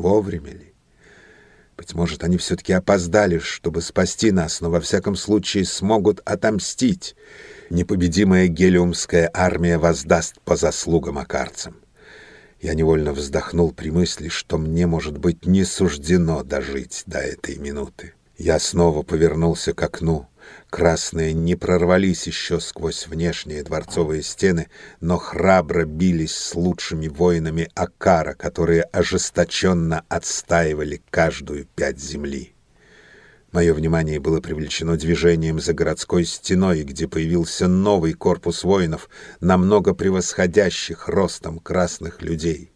Вовремя ли? Быть может, они все-таки опоздали, чтобы спасти нас, но во всяком случае смогут отомстить. Непобедимая гелиумская армия воздаст по заслугам акарцам. Я невольно вздохнул при мысли, что мне, может быть, не суждено дожить до этой минуты. Я снова повернулся к окну. Красные не прорвались еще сквозь внешние дворцовые стены, но храбро бились с лучшими воинами Акара, которые ожесточенно отстаивали каждую пять земли. Мое внимание было привлечено движением за городской стеной, где появился новый корпус воинов, намного превосходящих ростом красных людей.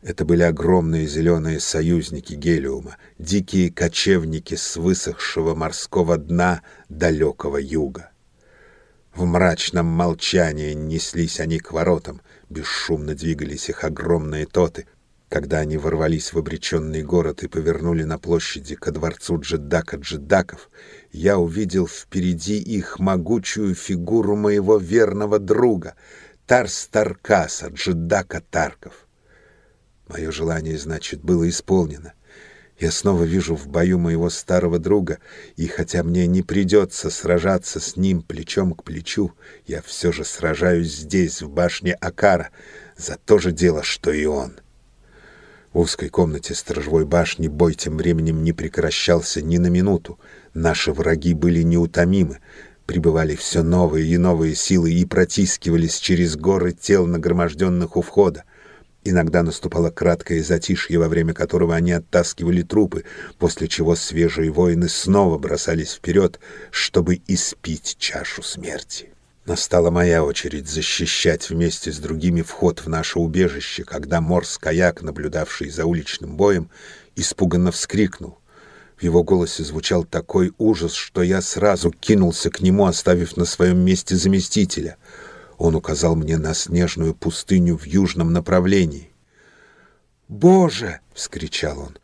Это были огромные зеленые союзники Гелиума, дикие кочевники с высохшего морского дна далекого юга. В мрачном молчании неслись они к воротам, бесшумно двигались их огромные тоты. Когда они ворвались в обреченный город и повернули на площади ко дворцу Джедака-Джедаков, я увидел впереди их могучую фигуру моего верного друга, Тарс-Таркаса, Джедака-Тарков. Мое желание, значит, было исполнено. Я снова вижу в бою моего старого друга, и хотя мне не придется сражаться с ним плечом к плечу, я все же сражаюсь здесь, в башне Акара, за то же дело, что и он. В узкой комнате сторожевой башни бой тем временем не прекращался ни на минуту. Наши враги были неутомимы, прибывали все новые и новые силы и протискивались через горы тел, нагроможденных у входа. Иногда наступало краткое затишье, во время которого они оттаскивали трупы, после чего свежие воины снова бросались вперед, чтобы испить чашу смерти. Настала моя очередь защищать вместе с другими вход в наше убежище, когда Морс-каяк, наблюдавший за уличным боем, испуганно вскрикнул. В его голосе звучал такой ужас, что я сразу кинулся к нему, оставив на своем месте заместителя — он указал мне на снежную пустыню в южном направлении. «Боже!» — вскричал он.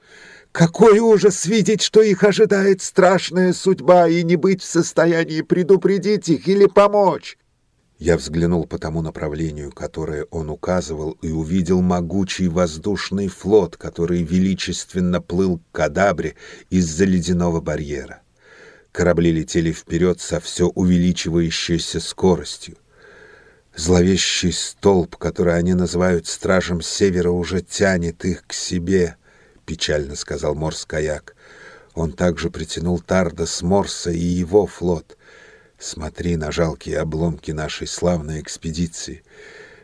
«Какой ужас видеть, что их ожидает страшная судьба, и не быть в состоянии предупредить их или помочь!» Я взглянул по тому направлению, которое он указывал, и увидел могучий воздушный флот, который величественно плыл к Кадабре из-за ледяного барьера. Корабли летели вперед со все увеличивающейся скоростью. Зловещий столб, который они называют стражем севера, уже тянет их к себе, — печально сказал Морс-каяк. Он также притянул Тарда с Морса и его флот. Смотри на жалкие обломки нашей славной экспедиции.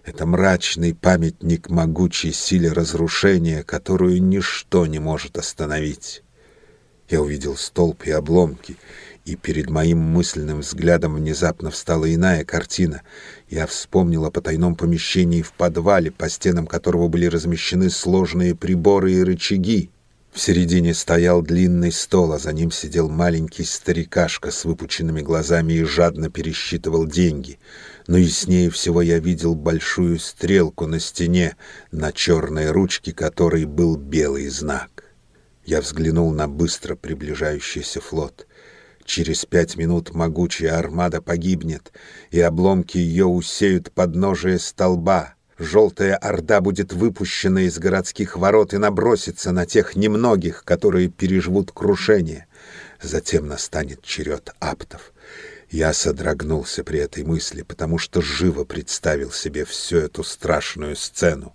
Это мрачный памятник могучей силе разрушения, которую ничто не может остановить. Я увидел столб и обломки — и перед моим мысленным взглядом внезапно встала иная картина. Я вспомнил о потайном помещении в подвале, по стенам которого были размещены сложные приборы и рычаги. В середине стоял длинный стол, а за ним сидел маленький старикашка с выпученными глазами и жадно пересчитывал деньги. Но яснее всего я видел большую стрелку на стене, на черной ручке которой был белый знак. Я взглянул на быстро приближающийся флот — Через пять минут могучая армада погибнет, и обломки ее усеют подножие столба. Желтая орда будет выпущена из городских ворот и набросится на тех немногих, которые переживут крушение. Затем настанет черед аптов. Я содрогнулся при этой мысли, потому что живо представил себе всю эту страшную сцену.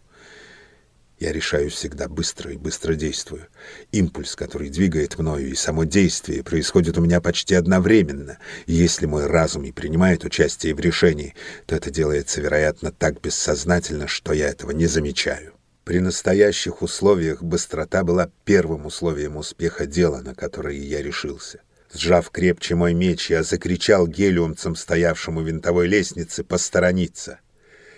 Я решаю всегда быстро и быстро действую. Импульс, который двигает мною, и само действие происходит у меня почти одновременно. Если мой разум и принимает участие в решении, то это делается, вероятно, так бессознательно, что я этого не замечаю. При настоящих условиях быстрота была первым условием успеха дела, на которое я решился. Сжав крепче мой меч, я закричал гелиумцам, стоявшему винтовой лестнице, посторониться.